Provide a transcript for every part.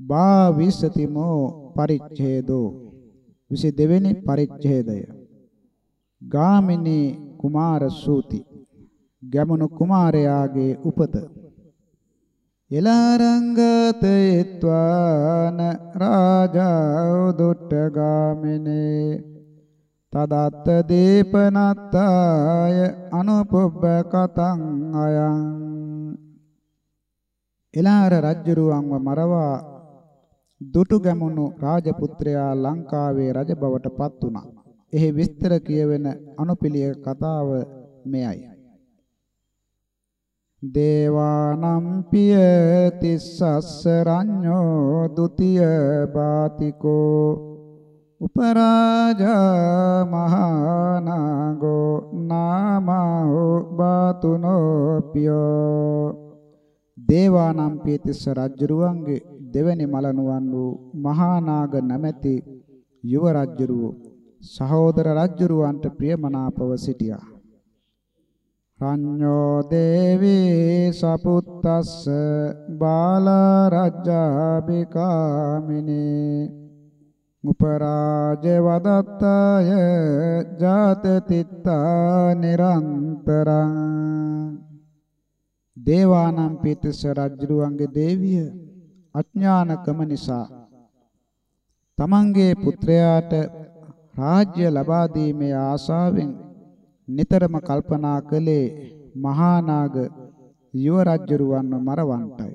භාවිසතිමෝ පරිච්ඡේදෝ. 22 වෙනි පරිච්ඡේදය. ගාමිනී කුමාර සූති ගැමුණු කුමාරයාගේ උපත. එලාරංගතේත්වාන රාජා උදුට්ට ගාමිනේ. තදත්ත දීපනත්තාය අනුපොබ්බ කතං අයං. එලාර රජ්ජුරුවන්ව මරවා දුටු ගැමුණු රාජපුත්‍රයා ලංකාවේ රජ බවට පත් වුණා. එහි විස්තර කියවෙන අනුපිළිය කතාව මෙයයි. දේවානම් පිය තිස්සස්ස රඤ්ඤෝ ဒ ුතිය බාතිකෝ උපරාජා මහානාගෝ නාමෝ බාතුනෝ පියෝ දේවානම් පියතිස්ස රජුරුවන්ගේ දෙවැනි මලනුවන් වූ මහා නාග නැමැති යුව රජුරුව සහෝදර රජුරුවන්ට ප්‍රියමනාපව සිටියා. රඤ්ඤෝ දේවී සපුත්තස්ස බාල රජ්ජාබිකාමිනේ උපරාජ වදත්තය ජාතතිත්තා නිරන්තරං දේවානම් පිටිස රජුරුවන්ගේ දේවිය අඥානකම නිසා. තමන්ගේ පුත්‍රයාට රාජ්‍ය ලබා දීමේ ආශාවෙන් නිතරම කල්පනා කළේ මහා නාග යුව රජුරුවන්ව මරවන්ටයි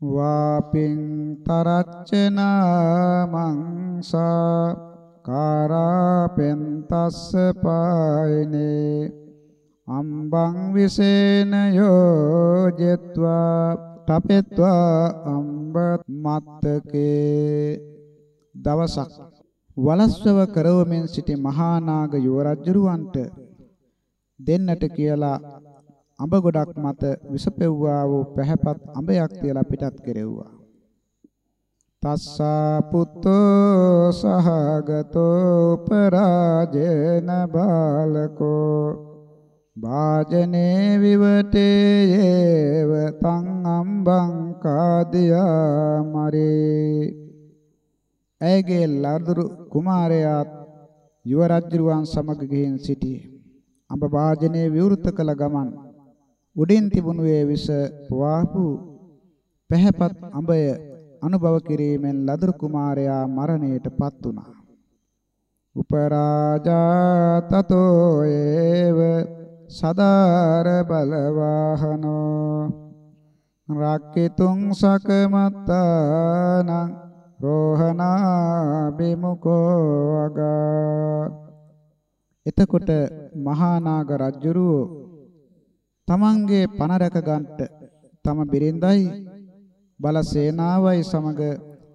වාපින් තරච්චනා මංසා කාරාපෙන්තස්ස පායිනේ. අම්බං විසේන යෝජෙත්වා තපෙත්වා අම්බ මත්තකේ දවසක් වලස්වව කරවමින් සිටි මහා නාග යුවරජුරවන්ට දෙන්නට කියලා අඹ ගොඩක් මත විසපෙව්වා වූ පැහැපත් අඹයක් තියලා පිටත් කෙරෙව්වා. තස්සා පුත්තෝ සහගතෝ පරාජේන බාලකෝ වාජනේ විවටේයේව තං අම්බං කාදියා මරේ ඇගේ ලදරු කුමාරයා යුව රජුරුවන් සමග ගිහින් සිටියේ. අඹ වාජනේ විවෘත කළ ගමන් උඩින් තිබුණු ඒ විස පවාපු පැහැපත් අඹය අනුභව කිරීමෙන් ලදරු කුමාරයා මරණයටපත් වුණා. උපරාජා තතෝ ඒව සදාර බලවාහනෝ රක්කිතුං සකමත්තානං රෝහනා බිමුකෝ අගා එතකොට මහා නාග රජුරුව තමන්ගේ පණ රැක ගන්නට තම බිරිඳයි බල සේනාවයි සමග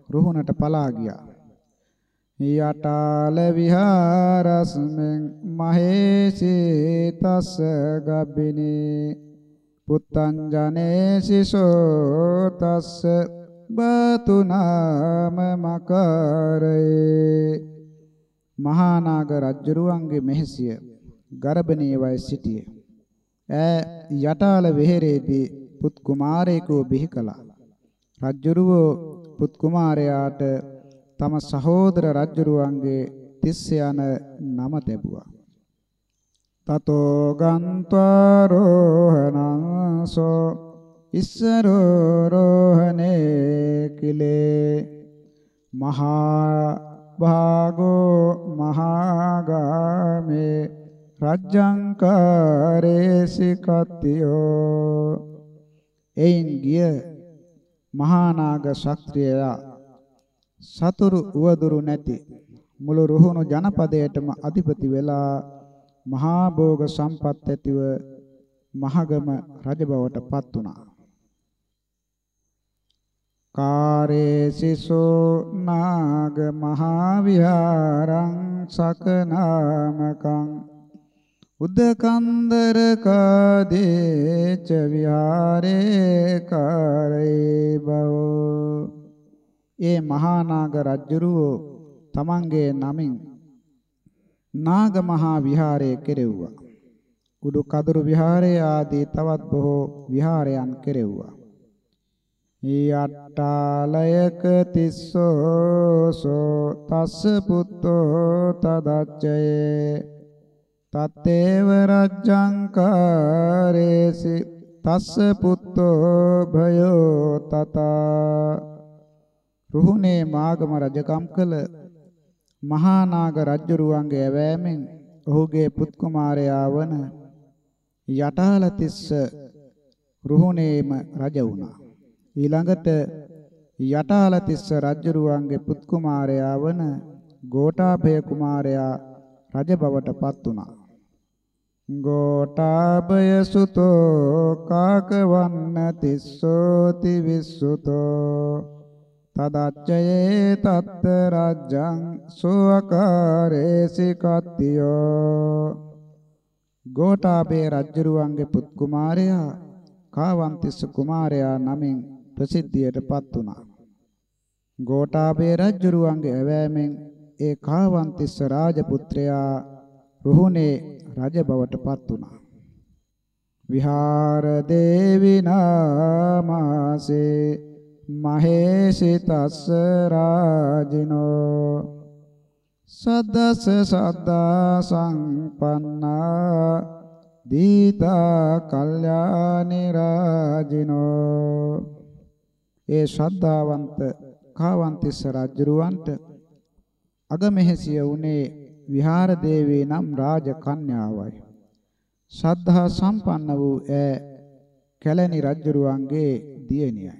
රුහුණට පලා ගියා. යටාල විහාරස්මෙන් මහේසී තස්ස ගබ්බිනී පුත්තං ජනේසි සෝ තස්ස බතු නාම මකරේ. මහා නාග රජුරුවන්ගේ මෙහෙසිය ගර්භණී වය සිටියේ. ඈ යටාල වෙහෙරේදී පුත් කුමාරයෙකු බිහි කළා. රජුරුව පුත් කුමාරයාට තම සහෝදර රජුරුවන්ගේ තිස්ස යන නම ලැබුවා. තතෝ ගන්්වා රෝහණංසෝ ඉස්සරෝ රෝහණේ කිලේ මහා භාගෝ මහාගාමේ රජ්ජංකාරේසි කත්තියෝ එයින් ගිය මහා නාග ශක්‍රියයා සතුරු උවදුරු නැති මුළු රුහුණු ජනපදයටම අධිපති වෙලා මහා භෝග සම්පත් ඇතිව මහගම රජ බවට පත් වුණා. කාරේසිසෝ නාග මහා විහාරං සකනාමකං උද්දකන්දර කාදේච විහාරේ කාරේ බව ඒ මහා නාග රජුරුව තමන්ගේ නමින් නාග මහා විහාරය කෙරෙව්වා. උඩු කදුරු විහාරය ආදී තවත් බොහෝ විහාරයන් කෙරෙව්වා. යට්ටාලයක තිස්සෝ සෝ තස්ස පුත්තෝ තදච්චයේ තත්තේව රජ්ජංකාරේසි තස්ස පුත්තෝ භයෝ තතා රුහුණේ මාගම රජකම් කළ මහා නාග රජුරුවන්ගේ ඇවෑමෙන් ඔහුගේ පුත් කුමාරයා වන යටාලතිස්ස රුහුණේම රජ වුණා. ඊළඟට යටාලතිස්ස රජුරුවන්ගේ පුත් කුමාරයා වන ගෝඨාභය කුමාරයා රජ බවට පත් වුණා. ගෝඨාභය සුතෝ කාකවන්න තිස්සෝති විස්සුතෝ තදච්චයේ තත්ත රජ්ජං සෝවකාරේසි කත්තියෝ ගෝඨාභය රජුරුවන්ගේ පුත් කුමාරයා කාවන්තිස්ස කුමාරයා නමින් ප්‍රසිද්ධියටපත් වුණා. ගෝඨාභය රජුරුවන්ගේ ඇවෑමෙන් ඒ කාවන්තිස්ස රාජපුත්‍රයා රුහුණේ රජ බවටපත් වුණා. විහාර දේවිනාමාසේ මහේසිතස්ස රාජිනෝ සද්දස සද්දා සංපන්නා දීතා කල්යාණි රාජිනෝ. ඒ ශ්‍රද්ධාවන්ත කාවන්තිස්ස රජුරවන්ට අගමෙහෙසිය උනේ විහාර දේවී නම් රාජ කන්‍යාවයි. ශ්‍රද්ධා සම්පන්න වූ ඈ කැලණි රජුරුවන්ගේ දියණියයි.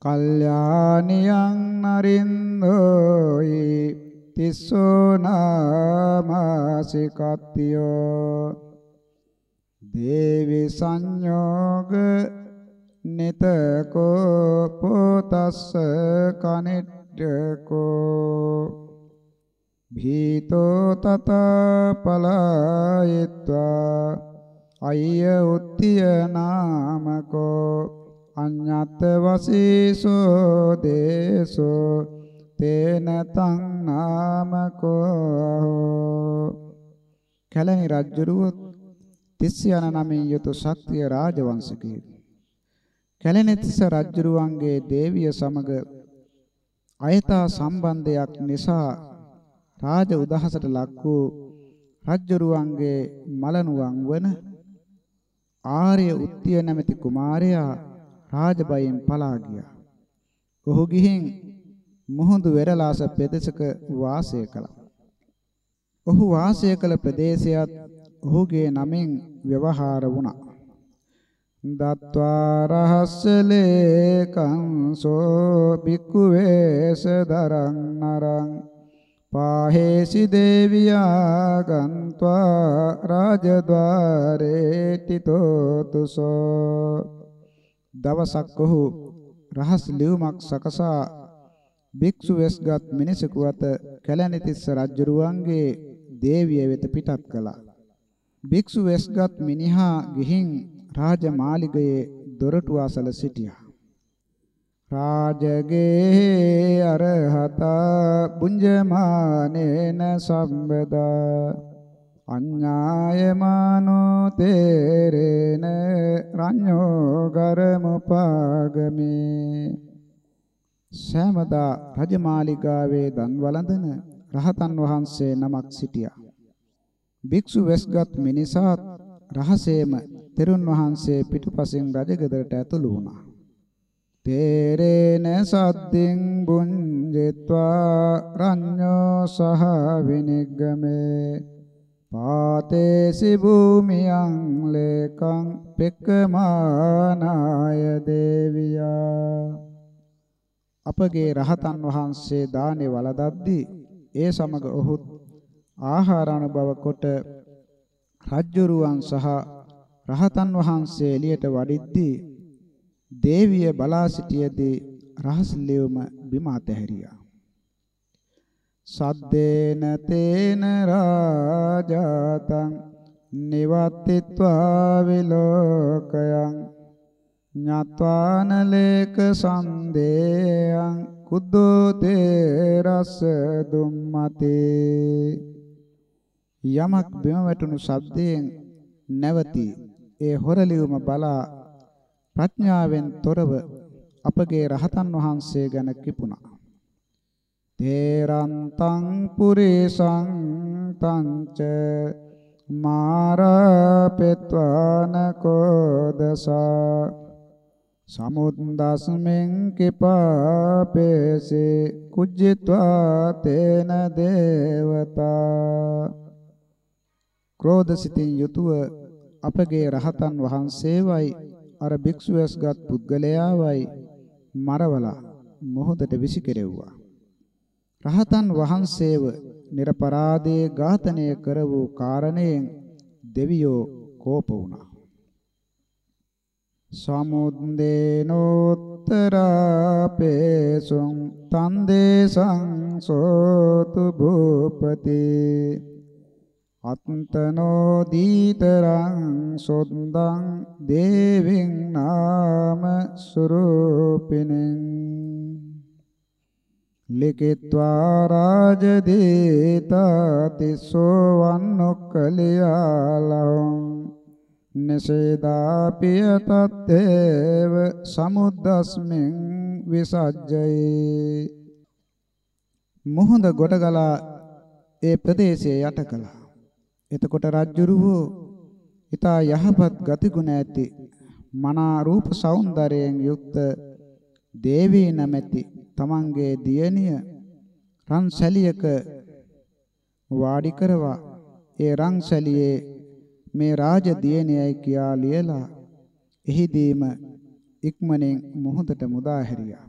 කල්යාණියං නරින්දෝයි තිස්සෝ නාමාසිකත්තියෝ දේවි සංයෝග නිතකෝ පොතස්ස කනිට්ඨකෝ. භීතෝ තත පලායත්වා. අය්‍ය උත්තිය නාමකෝ. අඤ්ඤත් වසීසෝ දේසෝ තේන තං නාමකෝ කැලණි රජුරුවත් තිස්ස යන නමින් යුතු ශක්තිය රාජවංශිකයෙක්. කැලණි තිස්ස රජුරුවන්ගේ දේවිය සමග අයථා සම්බන්ධයක් නිසා රාජ උදහසට ලක් වූ රජ්ජුරුවන්ගේ මලනුවන් වන ආර්ය උත්තිය නැමැති කුමාරයා රාජබයෙන් පලා ගියා. ඔහු ගිහින් මුහුදු වෙරළාස ප්‍රදේශක වාසය කළා. ඔහු වාසය කළ ප්‍රදේශයත් ඔහුගේ නමින් ව්‍යවහාර වුණා. දත්වා රහස්සලේ කංසෝ බික්ඛු වේස දරං නරං පාහේසි දේවියා ගන්්වා රාජද්වාරේ තිතෝතුසෝ දවසක් ඔහු රහස් ලියුමක් සකසා භික්ෂු වෙස්ගත් මිනිසෙකු අත කැලණිතිස්ස රජුරුවන්ගේ දේවිය වෙත පිටත් කළා. භික්ෂු වෙස්ගත් මිනිහා ගිහින් රාජමාලිගයේ දොරටු අසල සිටියා. රාජගේ අරහතා බුඤ්ජමානේන සම්බදා අඤ්ඤායමානෝ තේරේන රඤ්ඤෝ ගරමුපාගමේ සෑමදා රජමාලිගාවේ දන් වළඳන රහතන් වහන්සේ නමක් සිටියා. භික්ෂු වෙස්ගත් මිනිසාත් රහසේම තෙරුන් වහන්සේ පිටුපසින් රජගෙදරට ඇතුළු වුණා. තේරේන සද්දින් බුඤ්ජෙත්වා රඤ්ඤෝ සහ විනිග්ගමේ පාතේසි භූමියං ලේකං පෙක්කමානාය දේවියා. අපගේ රහතන් වහන්සේ දානේ වළදද්දී ඒ සමග ඔහු ආහාර අනුභව කොට රජ්ජුරුවන් සහ රහතන් වහන්සේ එළියට වඩිද්දී දේවිය බලා සිටියේදී රහස් ලියුම බිම අතහැරියා. සද්දේන තේන රාජාතං නිවත්තිත්වා විලෝකයන් ඤත්වාන ලේක සන්දේයං කුද්දෝ තේ රස දුම්මතේ යමක් බිම වැටුණු ශබ්දයෙන් නැවති ඒ හොරලියුම බලා ප්‍රඥාවෙන් තොරව අපගේ රහතන් වහන්සේ ගැන කිපුණා. තේරන්තං පුරේසං තංච මාරපෙත්වාන කෝදසා සමුද්දස්මෙන් කිපාපේසේ කුජ්ජිත්වා තේන දේවතා ක්‍රෝධසිතින් යුතුව අපගේ රහතන් වහන්සේවයි අර භික්ෂුවස්ගත් පුද්ගලයාවයි මරවලා මොහොතට විසිකරෙව්වා. රහතන් වහන්සේව නිර්පරාදේ ඝාතනය කර වූ කාරණයෙන් දෙවියෝ කෝප වුණා. සමුද්දේනෝත්තරාපේසුං තන්දේසං සෝතු භූපති අත්තනෝ දීතරං සොද්දං දේවින් නාම සුරූපිනෙන් ලිකිත්වා රාජදීතා තිස්සෝ වන්නොක්කලියාලං නසේදාපිය තත්තේව සමුද්දස්මින් විසජ්ජයි. මුහුද ගොඩගලා ඒ ප්‍රදේශයේ යට කළා. එතකොට රජ්ජුරුවෝ ඊතා යහපත් ගතිගුණ ඇති මනා රූප సౌందර්යයෙන් යුක්ත දේවී නැමැති තමන්ගේ දියණිය රන් සැලියක වාඩි කරවා ඒ රන් සැලියේ මේ රාජ දියණියයි කියා ලියලා එහිදීම ඉක්මනින් මොහොතට මුදා හැරියා.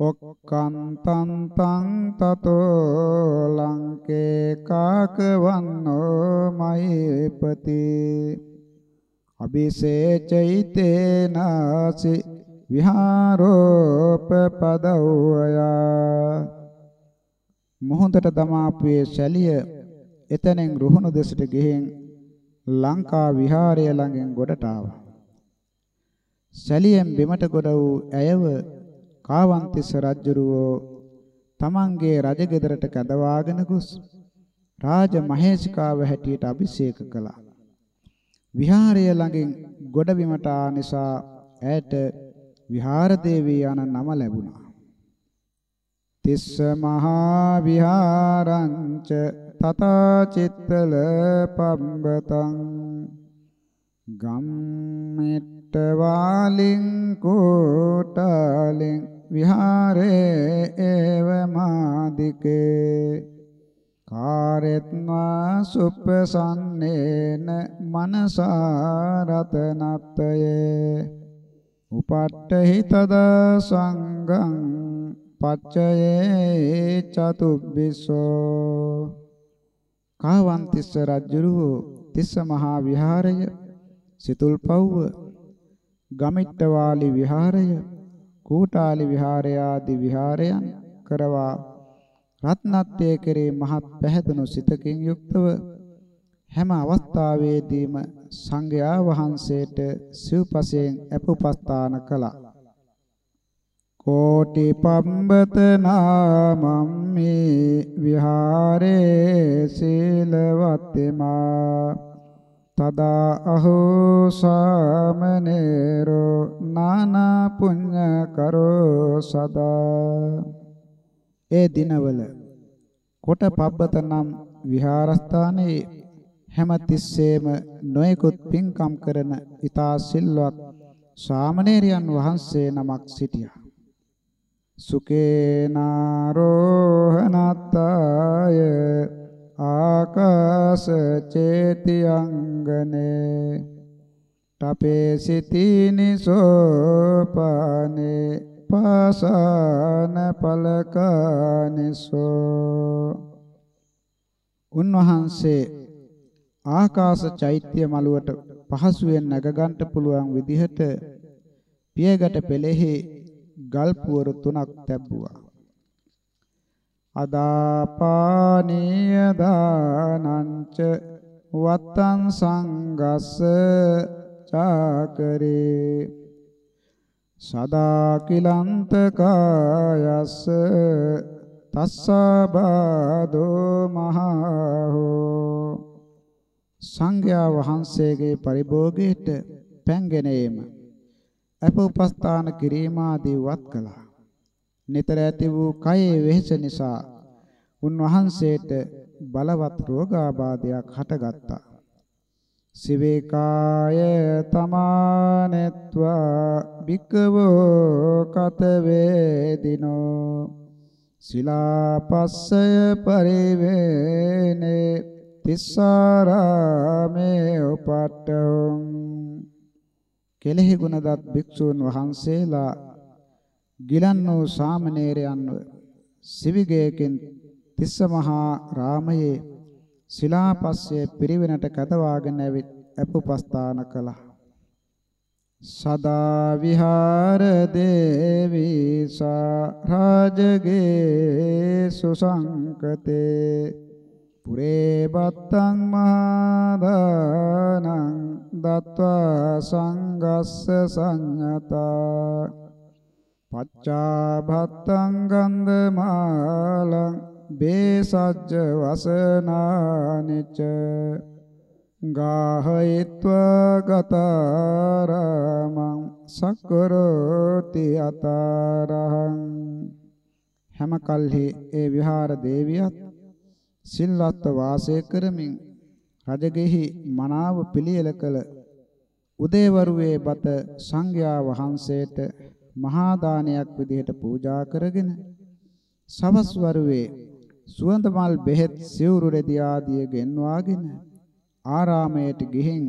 ඔක්කන්තං තං තතෝ ලංකේ කාකවන්නෝ මයිපති අபிසේචෛතේනාසි විහාරෝපපදව්වයා මොහොතට දමාපුවේ ශැලිය එතනෙන් රුහුණු දෙසට ගෙහෙන් ලංකා විහාරය ළඟින් ගොඩට ආවා. ශැලියෙන් බිමට ගොඩ වූ ඇයව කාවන්තිස්ස රජුරෝ තමන්ගේ රජගෙදරට කැඳවාගෙන ගොස් රාජ මහේසිකාව හැටියට අභිෂේක කළා. විහාරය ළඟින් ගොඩබිමට ආ නිසා ඇයට විහාර දේවී යන නම ලැබුණා. තිස්ස මහා විහාරංච තථා චිත්තල පම්බතං ගම්මෙට්ට වාලින් කෝටාලින් විහාරේ ඒව මාදිකේ කාරෙත්වා සුප්පසන්නේන මනසා රතනත්තයේ උපට්ඨහි තද සංඝං පච්චයේ චතුබ්බිසෝ. කාවන්තිස්ස රජුරු තිස්ස මහා විහාරය සිතුල්පව්ව ගමිට්ටවාලි විහාරය කූටාලි විහාරය ආදී විහාරයන් කරවා රත්නත්‍රය කෙරේ මහත් පැහැදුණු සිතකින් යුක්තව හැම අවස්ථාවේදීම සංඝයා වහන්සේට සිව්පසයෙන් අපුපස්ථාන කළා. කෝටි පම්බත නාමම්මි විහාරේ සීලවත්තිමා තදා අහෝ සාමනේරෝ නානා පුඤ්ඤ කරෝ සදා ඒ දිනවල කොට පබ්බත නම් විහාරස්ථානයේ හැම තිස්සෙම නොයෙකුත් පින්කම් කරන ඊතා සිල්වත් ශාමණේරයන් වහන්සේ නමක් සිටියා. සුකේනාරෝහනත්තාය ආකාශ චේතියංගනේ තපේ සිතිනි සෝපානේ පාසාන පලකානිසෝ උන්වහන්සේ ආකාශ චෛත්‍ය මළුවට පහසුවෙන් නැග ගන්නට පුළුවන් විදිහට පියගට පෙළෙහි ගල් පුවර තුනක් තැබුවා. අදාපානීය දානංච වත්තං සංගස්ස චාකරේ සදා කිලන්ත කායස්ස තස්සබාදෝ මහෝ සංඝයා වහන්සේගේ පරිභෝගයට පැන්ගෙන ඒම අප උපස්ථාන කිරීම ආදී වත් කළා. නිතර ඇති වූ කයේ වෙහෙස නිසා උන්වහන්සේට බලවත් රෝගාබාධයක් හටගත්තා. සිවේකාය තමානෙත්වා භික්කවෝ කත වේදිනෝ සිලාපස්සය පරිවේනේ තිස්සාරාමේ උපට්ඨං කෙලෙහි ගුණදත් භික්ෂූන් වහන්සේලා ගිලන් වූ සාමණේරයන්ව සිවිගයකින් තිස්ස මහා රාමයේ ශිලාපස්සේ පිරිවෙනට කැදවාගෙන ඇවිත් අපුපස්ථාන කළා. සදා විහාර දේවී සා රාජගේ සුසංකතේ පුරේ බත්තං මහදානං දත්වා සංගස්ස සංයතා පච්චා භත්තං ගන්ධමාලං බේසජ්ජ වසනානිච ගාහයත්වා ගතරමං සක්කරෝති අතරහං හැම කල්හි ඒ විහාර දේවියත් සිල්වත් වාසය කරමින් රජගෙහි මනාව පිළියෙල කළ උදේවරුවේ බත සංඝයා වහන්සේට මහා දානයක් විදිහට පූජා කරගෙන සවස් වරුවේ සුවඳ මල් බෙහෙත් සිවුරු රෙදි ආදිය ගෙන්වාගෙන ආරාමයට ගිහින්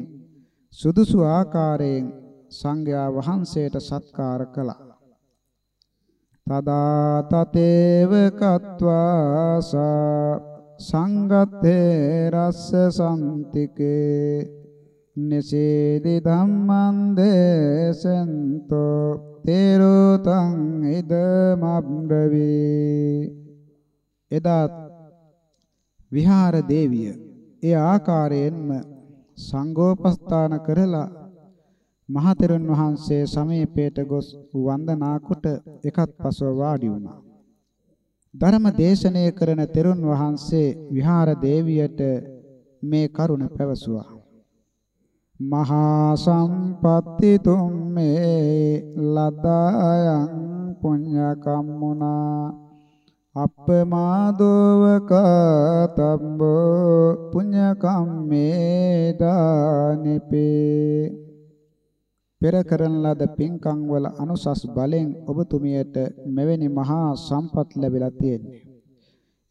සුදුසු ආකාරයෙන් සංඝයා වහන්සේට සත්කාර කළා. තදා තතේව කତ୍වාසා සංගතේ රස්ස සම්තිකේ නිසේදි ධම්මං දේසන්තෝ තේරෝතං ඉදමබ්‍රවී එදා විහාර දේවිය ඒ ආකාරයෙන්ම සංඝෝපස්ථාන කරලා මහතෙරුන් වහන්සේ සමීපයට ගොස් වන්දනා කොට එකත් පසව වාඩි වුණා. ධර්ම දේශනය කරන තෙරුන් වහන්සේ විහාර දේවියට මේ කරුණ පැවසුවා. මහා සම්පත්ති තුම්මේ ලදායන් පුඤ්ඤ කම්මුනා අප්පමාදෝව කතම්බෝ පුඤ්ඤ කම්මේ දානිපේ පෙර කරන ලද පින්කම් වල අනුසස් බලෙන් ඔබතුමියට මෙවැනි මහා සම්පත් ලැබිලා තියෙන්නේ.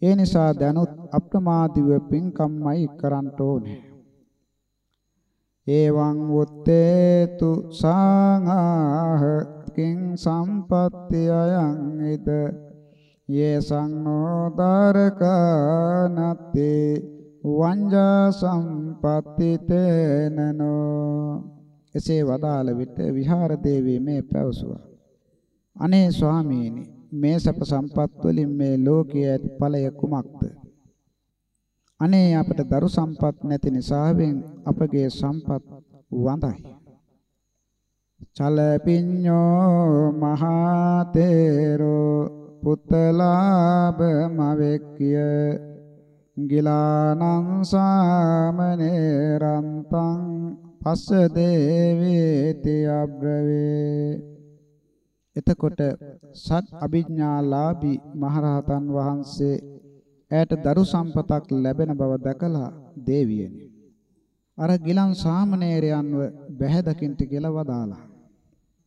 ඒ නිසා දැනුත් අප්‍රමාදීව පින්කම්මයි කරන්න ඕනේ. එවං වුත්තේතු සාංහාහ කිං සම්පත්තිය යං ඉද යේසං නෝදාරකනත්තේ වංජා සම්පත්ති තේනනෝ එසේ වදාළ විට විහාර දේවී මේ පැවසුවා. අනේ ස්වාමීනි මේ සප සම්පත් වලින් මේ ලෝකයේ ඇති ඵලය කුමක්ද? අනේ අපට දරු සම්පත් නැති නිසාවෙන් අපගේ සම්පත් වඳයි. චලපිඤ්ඤෝ මහතේරෝ පුත්තලාභ මවෙක්කිය ගිලානං සාමනේරන්තං පස්ස දේවේති අබ්‍රවේ එතකොට සත් අභිඥාලාභී මහරහතන් වහන්සේ ඈට දරු සම්පතක් ලැබෙන බව දැකලා දේවියනි අර ගිලන් සාමණේරයන්ව බැහැ දකින්ට කියලා වදාලා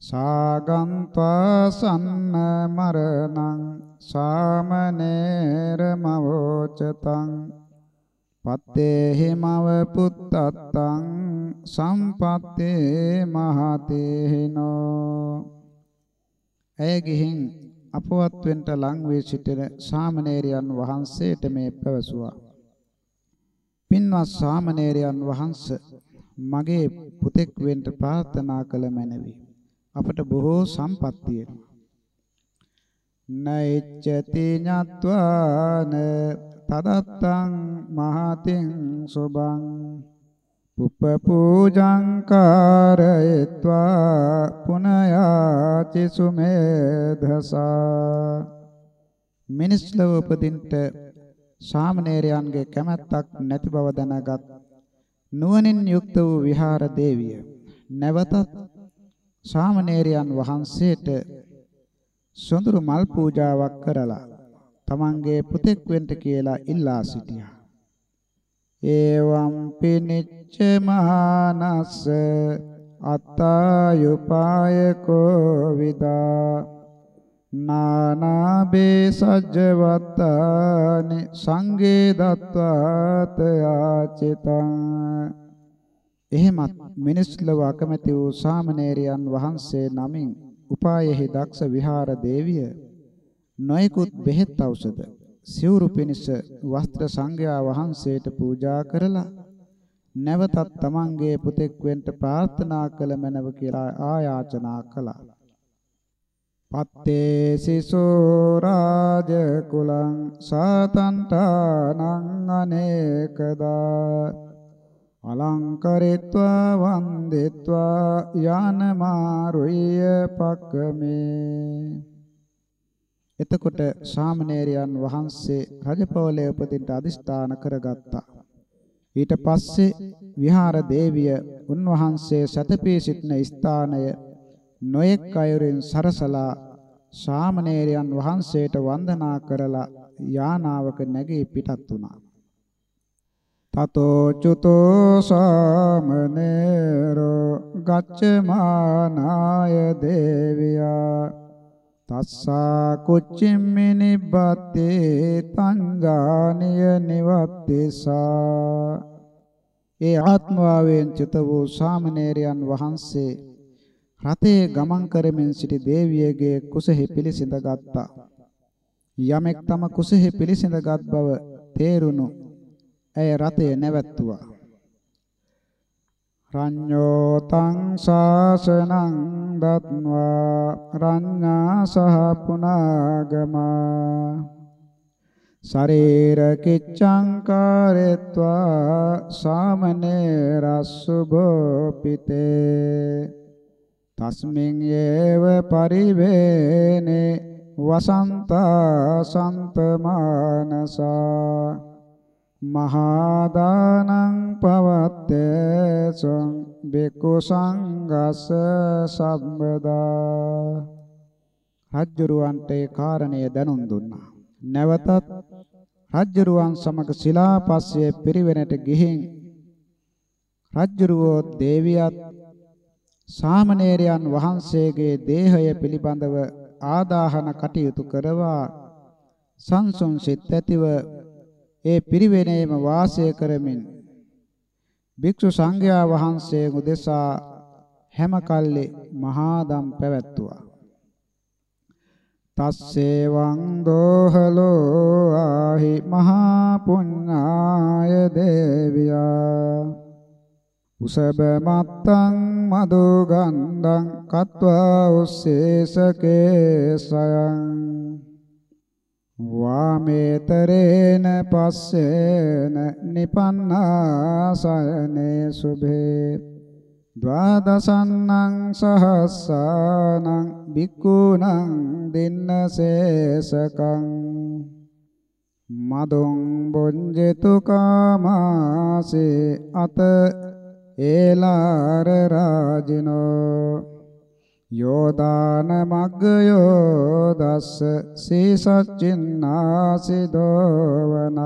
සාගන්්වා සන්න මරණං සාමනේර මවෝචතං පත්තේහි මව පුත්තත්තං සම්පත්තේ මහතේහිනෝ. ඇය ගිහින් අපවත් වෙන්න ලං වී සිටින සාමණේරයන් වහන්සේට මේ පැවසුවා. පින්වත් සාමණේරයන් වහන්සේ මගේ පුතෙක් වෙන්න ප්‍රාර්ථනා කළ මැනවි. අපට බොහෝ සම්පත් තියෙනවා. නෛච්ඡති ඤත්වාන තදත්තං මහතින් සුභං පුප්පූජං කාරයත්වා පුනයාචි සුමේධසා මිනිස් ලොව උපදින්ට සාමණේරයන්ගේ කැමැත්තක් නැති බව දැනගත් නුවණින් යුක්ත වූ විහාර දේවිය නැවතත් සාමණේරයන් වහන්සේට සොඳුරු මල් පූජාවක් කරලා තමන්ගේ පුතෙක් වෙන්න කියලා ඉල්ලා සිටියා. ඒවම් පිනිච්ච මහානස්ස අත්තායුපායකෝ විදා නානාබේ සජ්ජවත්තානි සංගේ දත්වාත යාචිතං. එහෙමත් මිනිස් ලොව අකමැති වූ සාමණේරයන් වහන්සේ නමින් උපායෙහි දක්ෂ විහාර දේවිය නොයෙකුත් බෙහෙත් ඖෂධ සිවුරු පිණිස වස්ත්‍ර සංඝයා වහන්සේට පූජා කරලා නැවතත් තමන්ගේ පුතෙක් වෙන්න ප්‍රාර්ථනා කළ මැනව කියලා ආයාචනා කළා. පත්තේ සිසෝ රාජ කුලං සාතන්තානං අනේකදා අලංකරිත්වා වන්දිත්වා යානමාරුය පක්කමේ එතකොට ශාමණේරයන් වහන්සේ රජපෞලේ උපදින්න අදිස්ථාන කරගත්තා. ඊට පස්සේ විහාර දේවිය උන්වහන්සේ සතපී සිටින ස්ථානය නොයෙක් අයුරින් සරසලා ශාමණේරයන් වහන්සේට වන්දනා කරලා යානාවක නැගී පිටත් වුණා. තතෝ චුතෝ සාමනේරෝ ගච්ඡමානාය දේවියා තස්සා කුච්චිම්මි නිබ්බත්තේ තංගානිය නිවත්තේසා. ඒ ආත්මාවෙන් චිත වූ සාමණේරයන් වහන්සේ රතේ ගමන් කරමින් සිටි දේවියගේ කුසෙහි පිළිසිඳ ගත්තා. යමෙක් තම කුසෙහි පිළිසිඳගත් බව තේරුණු ඇය රතේ නැවැත්තුවා. රඤ්ඤෝ තං ශාසනං දත්වා රඤ්ඤා සහ පුනාගමා ශරීර කිච්ඡං කාරෙත්වා සාමනේ රස්සුභෝපිතේ තස්මින් යේව පරිවේනේ වසන්තා සන්තමානසා මහා දානං පවත්තේසං බිකු සංඝස සම්බදා රජ්ජුරුවන්ට ඒ කාරණය දැනුම් දුන්නා. නැවතත් රජ්ජුරුවන් සමග ශිලාපස්සේ පිරිවෙනට ගිහින් රජ්ජුරුවෝ දේවියත් සාමණේරයන් වහන්සේගේ දේහය පිළිබඳව ආදාහන කටයුතු කරවා සංසුන් සිත් ඇතිව ඒ පිරිවෙනේම වාසය කරමින් භික්ෂු සංඝයා වහන්සේ උදෙසා හැම කල්ලි මහා දම් පැවැත්තුවා. තස්සේවං දෝහලෝ ආහි මහා පුඤ්ඤාය දේවියා උසබ මත්තං මදු ගන්ධං කତ୍වා උස්සේසකේ සයං වාමේතරේන පස්සේන නිපන්නාසයනේ සුභේ. ද්වාදසන්නං සහස්සානං බික්කුණං දින්නසේසකං මදුං බොංජෙතු කාමාසේ අත ඒලාර රාජිනෝ. යෝදාන මග්ගයෝ දස්ස සීසච්චින්නාසි දෝවනං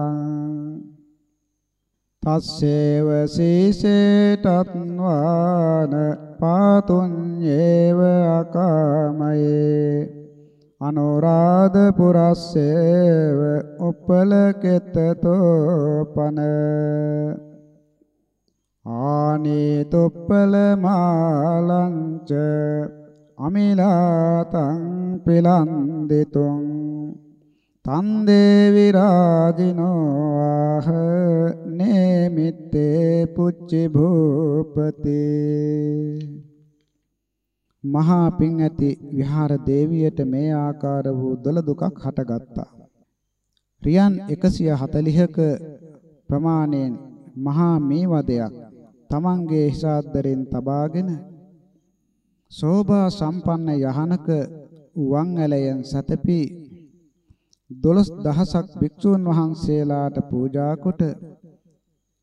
තස්සේව සීසේතත්වාන පාතුඤ්ඤේව අකාමයේ අනුරාධ පුරස්සේව උප්පලකෙත්තතෝ පන ආනීතුප්පල මාලංච අමිලාතං පිලන්දිතුං තන් දේවි රාජිනෝ ආහ නේමිත්තේ පුච්චි භූපති. මහා පිං ඇති විහාර දේවියට මේ ආකාර වූ දොළ දුකක් හටගත්තා. රියන් 140ක ප්‍රමාණයෙන් මහා මේවදයක් තමන්ගේ හිසාද්දරෙන් තබාගෙන සෝභා සම්පන්න යහනක වන් ඇලයෙන් සතපි 12000ක් භික්ෂූන් වහන්සේලාට පූජා කොට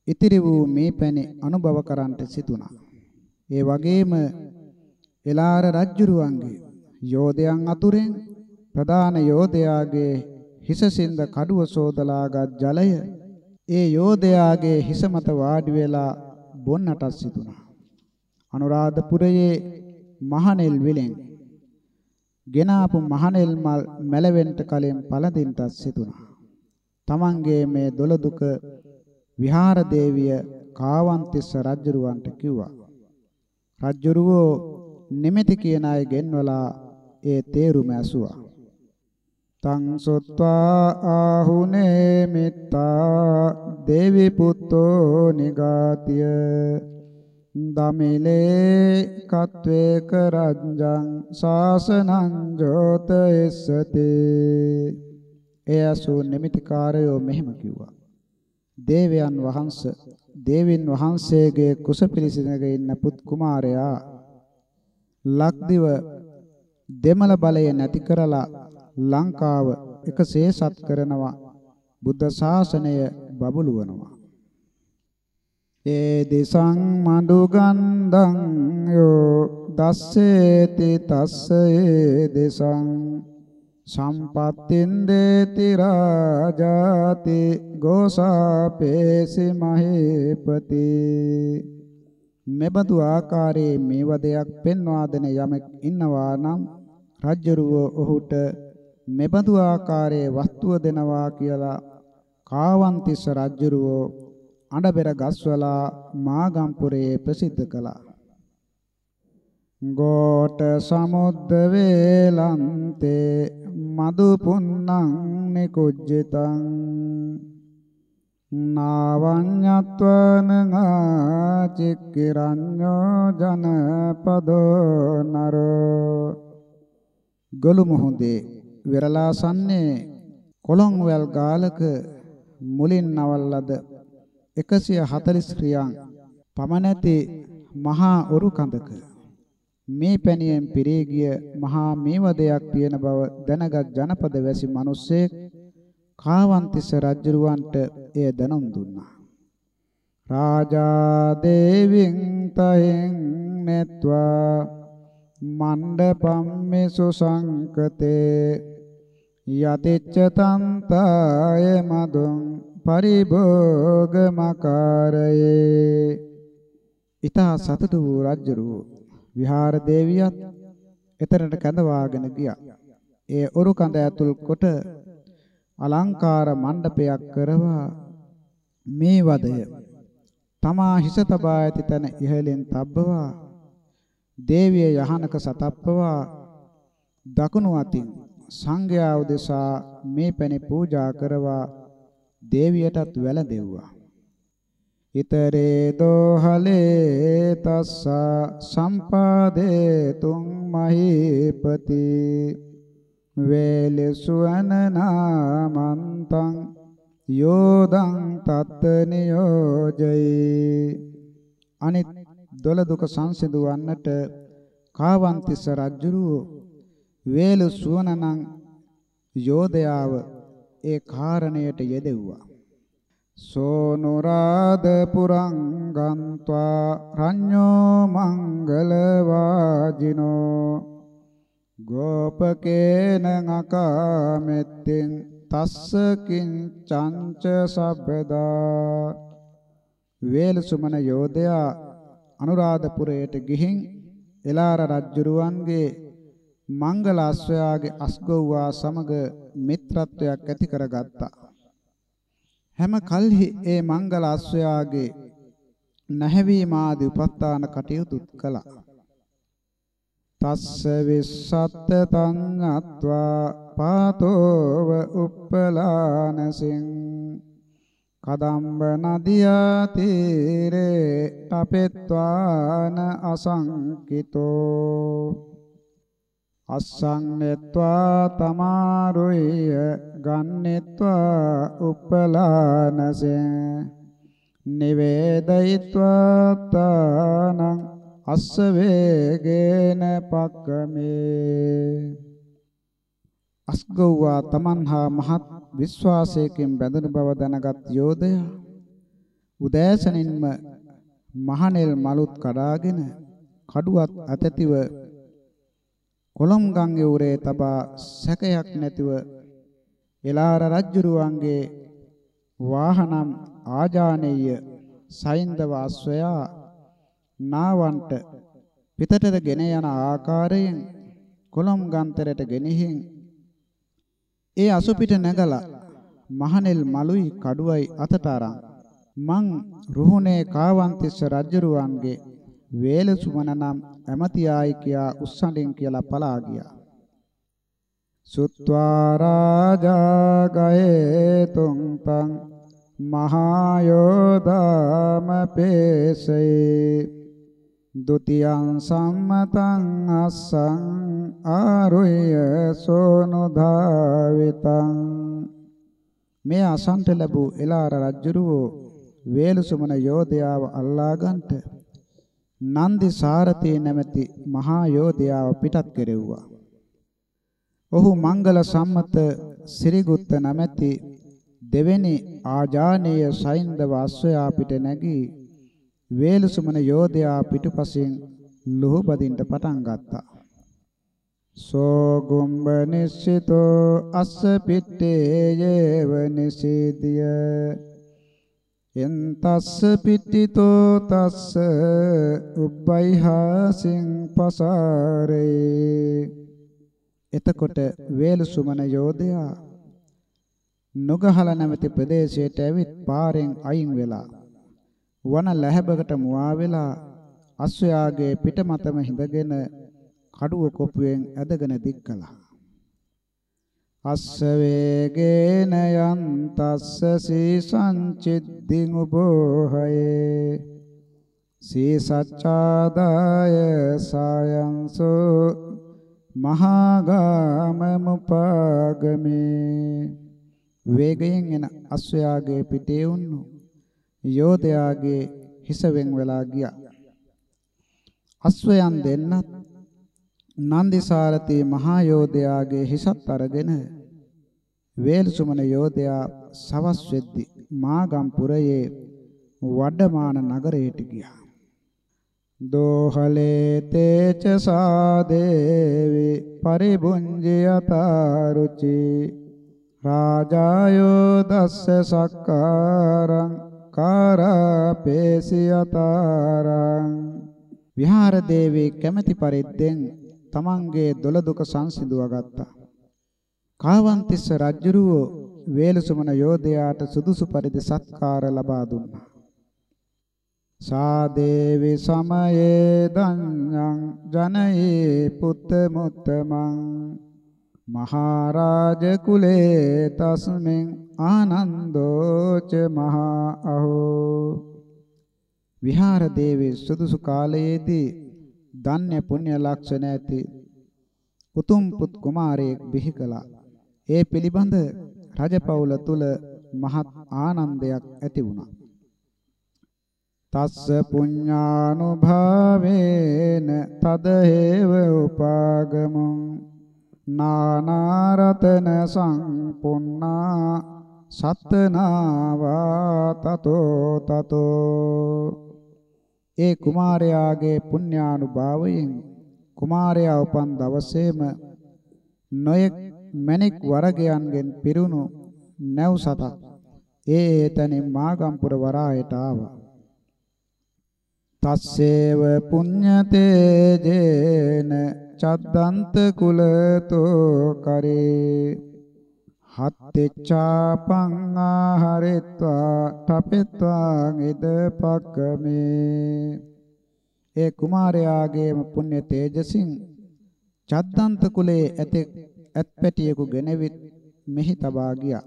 ඉතිරි වූ මේ පැණි අනුභව කරන්ට සිටුණා. ඒ වගේම එලාර රජ්ජුරුවන්ගේ යෝධයන් අතුරෙන් ප්‍රධාන යෝධයාගේ හිසසින්ද කඩුව සෝදලාගත් ජලය ඒ යෝධයාගේ හිස මත වාඩි වෙලා බොන්නට සිටුණා. අනුරාධපුරයේ මහනෙල් විලෙන් ගෙනාපු මහනෙල් මල් මැලවෙන්ට කලින් පළඳින්නට සිටුණා. තමන්ගේ මේ දොළදුක විහාර දේවිය කාවන්තිස්ස රජුරවන්ට කිව්වා. රජුරවෝ නිමිති කියන අය ගෙන්වලා ඒ තේරුම ඇසුවා. තං සොත්වා ආහුනේ මිත්තා දේවි පුත්තෝ නිගාතිය දමිලේ කත්වේ කරංජං ශාසනං ජෝත එස්සති එයසු නිමිතිකාරයෝ මෙහෙම කිව්වා. දේවයන් වහන්සේ දේවින් වහන්සේගේ කුස පිළිසිනක ඉන්න පුත් කුමාරයා ලක්දිව දෙමළ බලය නැති කරලා ලංකාව එකසේ සත් කරනවා බුද්ධ ශාසනය බබළුවනවා ඒ දිසං මඩු ගන්ධං යෝ දස්සේති තස්සේ දිසං සම්පත්තින් දේති රාජාති ගෝසාපේසි මහේපති. මෙබඳු ආකාරයේ මේවදයක් පෙන්වා දෙන යමෙක් ඉන්නවා නම් රජ්ජරුව ඔහුට මෙබඳු ආකාරයේ වස්තුව දෙනවා කියලා කාවන්තිස්ස රජ්ජරුව අඬබෙර ගස්වලා මාගම්පුරයේ ප්‍රසිද්ධ කළා. ගෝට සමුද්ද වේලන්තේ මදු පුන්නං නිකුජ්ජිතං නාවඤ්ඤත්වන චික්කිරඤ්ඤෝ ජනපදෝ නරෝ ගොළු මුහුදේ විරලාසන්නේ කොළොන් වැල් ගාලක මුලින් නවල්ලද 140 ක්‍රියාන් පමණැති මහා ඔරු කඳක මේ පැණියෙන් පිරී ගිය මහා මේවදයක් තියෙන බව දැනගත් ජනපද වැසි මිනිස්සෙක් කාවන්තිස්ස රජුරවන්ට එය දැනුම් දුන්නා. රාජා දේවින් තයෙන් netva මණ්ඩපම්මේ සුසංකතේ යතිච්ච තන්තාය මදුං පරිභෝගමකාරයේ ඊතා සතුටු වූ රජුරු විහාර දේවියත් එතරට කැඳවාගෙන ගියා. ඒ ඔරු කඳ ඇතුල් කොට අලංකාර මණ්ඩපයක් කරවා මේ වදය තමා හිස තබා ඇති තැන ඉහළින් තබ්බවා දේවිය යහනක සතප්පවා දකුණු අතින් සංඝයා උදෙසා මේ පැණි පූජා කරවා දේවියටත් වැළඳෙව්වා. ඊතරේ දෝහලේ තස්ස සම්පාදේ තුම් මහීපති වේලසුවන නාමන්තං යෝදං තත් නියෝජයි අනිත් දොළ දුක සංසිඳවන්නට කාවන්තිස්ස රජුරු වේලු සුවනනම් යෝධයාව ඒ කාරණයට යෙදෙව්වා. සෝනුරාද පුරං ගන්්වා රඤ්ඤෝ මංගල වාජිනෝ ගෝපකේන අකාමෙත්තෙන් තස්ස කිංචංච සබ්බදා වේලසුමන යෝධයා අනුරාධපුරයට ගිහින් එලාර රජුරුවන්ගේ මංගල අශ්වයාගේ අස්ගොව්වා සමග මිත්‍රත්වයක් ඇති කරගත්තා. හැම කල්හි ඒ මංගල අශ්වයාගේ නැහැවීම ආදී උපස්ථාන කටයුතු කළා. තස්ස විස්සත්ත තඤ්ඤත්වා පාතෝව උප්පලානසින් කදම්බ නදියා තීරේ අපෙත්වාන අසංකිතෝ අස්සංනෙත්වා තමාරුය ගන්නෙත්වා උප්පලානසේ නිවේදයිත්වා තානං අස්ස වේගේන පක්කමේ අස්ගෝවා තමන්හා මහත් විශ්වාසයකින් බැඳුණු බව දැනගත් යෝධයා උදෑසනින්ම මහනෙල් මලුත් කඩාගෙන කඩුවත් අතැතිව කොළොම් ගංගේ උරේ තබා සැකයක් නැතිව එලාර රජ්ජුරුවන්ගේ වාහනම් ආජානෙය සයින්දව අස්වැයා නාවන්ට පිටතට ගෙන යන ආකාරයෙන් කොළොම් ගන්තරට ගෙනihin ඒ අසුපිට නැගලා මහනෙල් මලුයි කඩුවයි අතට අරන් මං රුහුණේ කාවන්තිස්ස රජුරුවන්ගේ වේලසුමන නම් ඇමතියායි කියා උස්සඬින් කියලා පලා ගියා. සුත්වා රාජා ගයේ තුංපං මහා යෝධාම පේසේ ဒ ුතියං සම්මතං අස්සං ආරුය සෝනුධාවිතං මේ අසන්ට ලැබූ එලාර රජුරෝ වේලුසුමන යෝධයාව අල්ලාගන්ට නන්දි සාරතේ නැමැති මහා යෝධයාව පිටත් කෙරෙව්වා. ඔහු මංගල සම්මත සිරිගුත්ත නැමැති දෙවෙනි ආජානීය සයින්දව අශ්වයා පිට නැගී වේලුසුමන යෝධයා පිටුපසින් ලුහු බදින්න පටන් ගත්තා. සෝ ගුම්බ නිශ්චිතෝ අස්ස පිට්ඨේ යේව නිසීදිය එන් තස්ස පිට්ඨිතෝ තස්ස උබ්බයිහාසින් පසාරේ එතකොට වේලුසුමන යෝධයා නොගහල නැමැති ප්‍රදේශයට ඇවිත් පාරෙන් අයින් වෙලා වන ලැහැබකට මුවා වෙලා අස්වැයාගේ පිටමතම හිඳගෙන කඩුව කොපුවෙන් ඇදගෙන දික් කළා. අස්ස වේගේන යන්තස්ස සීසංචිද්දින් උබෝහයේ සී සච්ඡාදාය සායන්සෝ මහාගාම මුපාගමේ වේගයෙන් එන අස්වැයාගේ පිටේ වුණු යෝධයාගේ හිස වෙන් වෙලා ගියා. අස්වැයන් දෙන්නත් නන්දිසාරති මහා යෝධයාගේ හිසත් අරගෙන වේල්සුමන යෝධයා සවස් වෙද්දි මාගම්පුරයේ වඩමාන නගරයට ගියා. දෝහලේ තේච සාදේවි පරිබුඤ්ජයතාරුචි රාජායෝ දස්ස සක්කාරං කාරාපේසියතරං විහාර දේවී කැමැති පරිද්දෙන් තමන්ගේ දොළ දුක සංසිඳුවා ගත්තා. කාවන්තිස්ස රජුරුව වේලසුමන යෝධයාට සුදුසු පරිදි සත්කාර ලබා දුන්නා. සා දේවි සමයේ දඤ්ඤං ජනයේ පුත්ත මුත්තමං මහරජ කුලේ තස්මෙන් ආනන්දෝච මහා අහෝ විහාර දේවී සුදුසු කාලයේදී ධන්‍ය පුණ්‍ය ලක්ෂණ ඇති උතුම් පුත් කුමාරයෙක් බිහි කළා. ඒ පිළිබඳ රජපෞල තුල මහත් ආනන්දයක් ඇති වුණා. තස්ස පුඤ්ඤානුභාවේන තදහේව උපාගමං නානාරතන සංපුන්නා සත්තනාවා තතෝ තතෝ ඒ කුමාරයාගේ පුණ්‍යානුභාවයෙන් කුමාරයා උපන් දවසේම නොයෙක් මණික් වරගයන්ගෙන් පිරුණු නැව් සතක් ඒ එතනින් මාගම්පුර වරායට ආවා. තස්සේව පුඤ්ඤතේජේන චද්දන්ත කුලතෝ කරේ. හත්තෙච්චාපං ආහරෙත්වා තපෙත්වා ඉදපක්කමේ. ඒ කුමාරයාගේම පුණ්‍ය තේජසින් චද්දන්ත කුලයේ ඇතෙක් ඇත්පැටියෙකු ගෙනවිත් මෙහි තබා ගියා.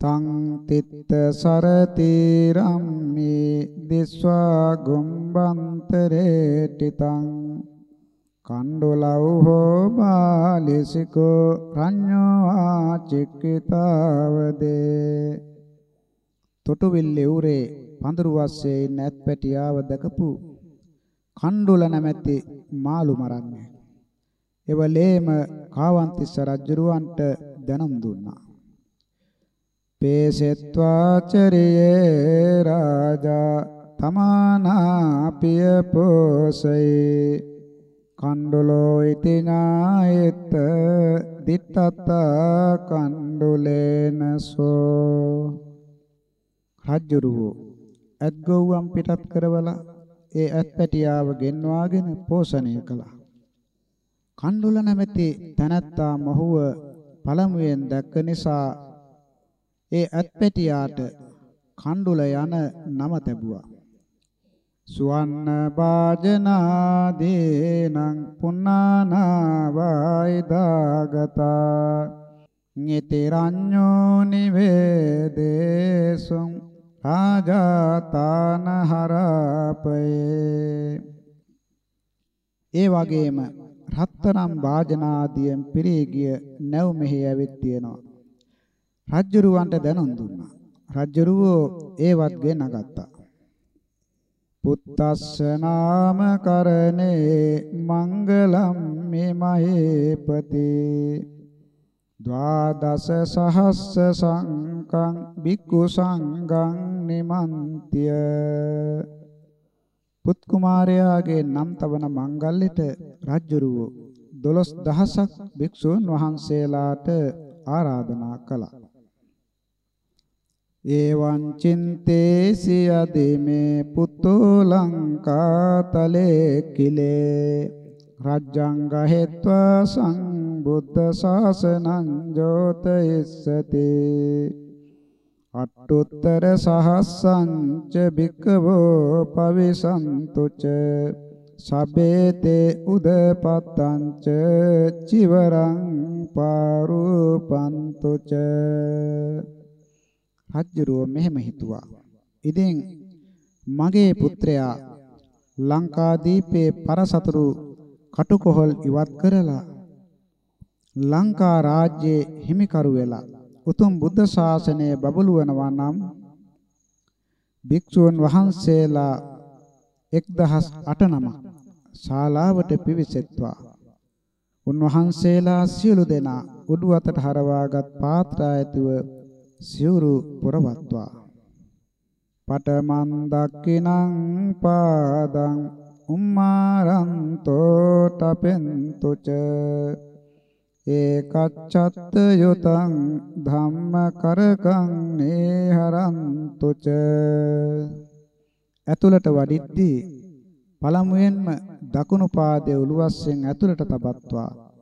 තං තිත්ත සරති රම්මේ දිස්වා ගුම්බන්තරේ ටිතං කණ්ඩොලව්හෝ බාලිසිකෝ රඤ්ඤෝ ආචික්කිතාවදේ තොටුවිල්ලේ උරේ පඳුරු වස්සේ නැත් පැටියාව දැකපු කණ්ඩොල නැමැති මාළු මරන්නේ. එවලේම කාවන්තිස්ස රජුරවන්ට දැනුම් දුන්නා. පේසෙත්වාචරියේ රාජා තමානා පිය පෝසයේ. කණ්ඩුලෝ ඉති ඥායෙත්ත දිත්තත කණ්ඩුලේනසෝ රජ්ජුරුවෝ ඇත්ගොව්වම් පිටත් කරවලා ඒ ඇත්පැටියාව ගෙන්වාගෙන පෝෂණය කළා. කණ්ඩුල නැමැති තනත්තා මොහුව පළමුවෙන් දැක්ක නිසා ඒ ඇත්පැටියාට කණ්ඩුල යන නම තැබුවා. සුවන්න වාජනාදීනං පුන්නානාවයි දාගතා. නිතරඤ්ඤෝ නිවේදේසුං රාජාතාන හරපේ ඒ වගේම රත්තරම් වාජනාදියෙන් පිරී ගිය නැව් මෙහි ඇවිත් තියෙනවා. රජ්ජුරුවන්ට දැනුම් දුන්නා. රජ්ජුරුවෝ ඒවත්ගේ නගත්තා පුත්තස්ස නාම කරණේ මංගලම් මේ මහේපති ද්වාදස සහස්ස සංකං බික්ඛු සංඝං නිමන්ත්‍ය. පුත් කුමාරයාගේ නම් තබන මංගල්‍යෙට රජ්ජුරුවෝ 12000ක් භික්ෂූන් වහන්සේලාට ආරාධනා කළා. ඒවං චින්තේසි අදිමේ පුත්තෝ ලංකාතලේ කිලේ. රජ්ජංග හෙත්වා සංබුද්ධ ශාසනං ජෝතයස්සති. අට්ඨුත්තර සහස්සං ච භික්ඛවෝ පවිසන්තුච සබේතේ උදපත්තං ච චිවරං පාරූපන්තුච රජ්ජුරුව මෙහෙම හිතුවා. ඉතින් මගේ පුත්‍රයා ලංකාදීපේ පරසතුරු කටුකොහල් ඉවත් කරලා ලංකා රාජ්‍යයේ හිමිකරු වෙලා උතුම් බුද්ධ ශාසනය බබළුවනවා නම් භික්ෂුන් වහන්සේලා 1008 නම ශාලාවට පිවිසෙත්වා උන්වහන්සේලා සියලු දෙනා උඩු අතට හරවාගත් පාත්‍රා ඇතුව සිවුරු පුරවත්වා. පටමන් දක්කිනං පාදං උම්මාරන්තෝ තපෙන්තුච. ඒකච්ඡත්ත යුතං ධම්ම කරකං නේහරන්තුච ඇතුළට වඩිද්දී පළමුවෙන්ම දකුණු පාදයේ උළුවස්සෙන් ඇතුළට තබත්වා.